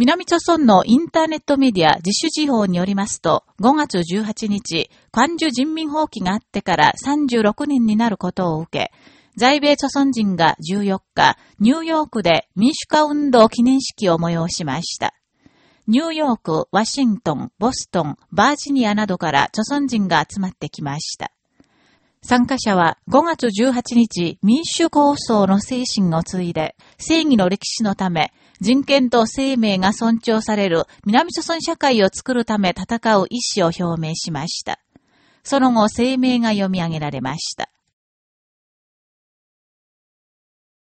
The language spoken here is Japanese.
南朝村のインターネットメディア自主事報によりますと、5月18日、関樹人民放棄があってから36年になることを受け、在米朝村人が14日、ニューヨークで民主化運動記念式を催しました。ニューヨーク、ワシントン、ボストン、バージニアなどから朝村人が集まってきました。参加者は5月18日民主構想の精神を継いで正義の歴史のため人権と生命が尊重される南諸村社会を作るため戦う意思を表明しました。その後声明が読み上げられました。